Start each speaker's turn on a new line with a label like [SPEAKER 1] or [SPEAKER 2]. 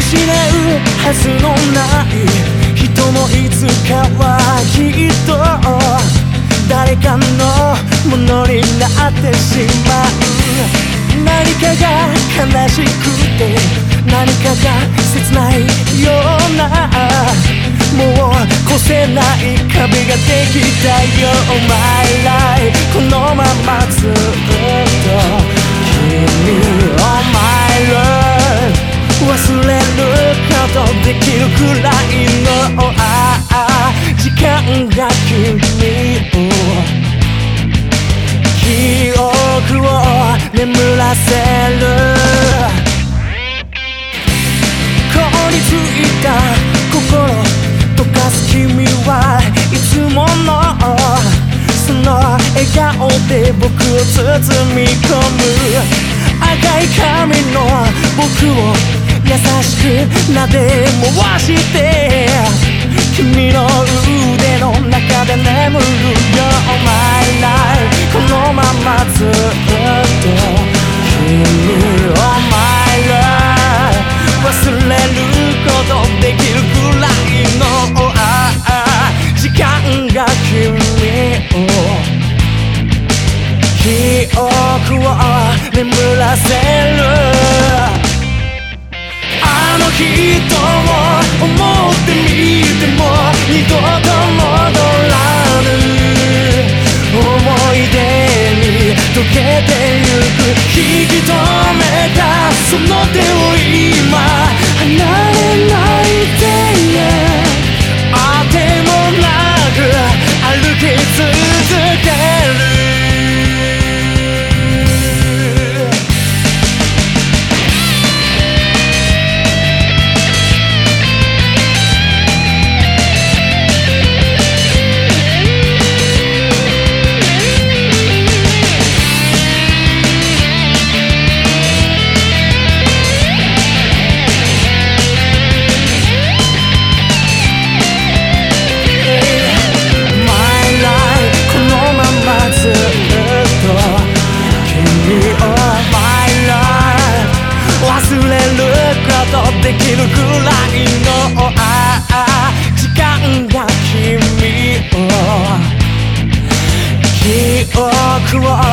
[SPEAKER 1] 失うはずのない人もいつかはきっと誰かのものになってしまう。何かが悲しくて何かが切ないようなもう越せない壁ができたよ My life このままずっと君 Oh 心溶かす君はいつものその笑顔で僕を包み込む。赤い髪の僕を優しく撫で回して。君眠らせる 憶を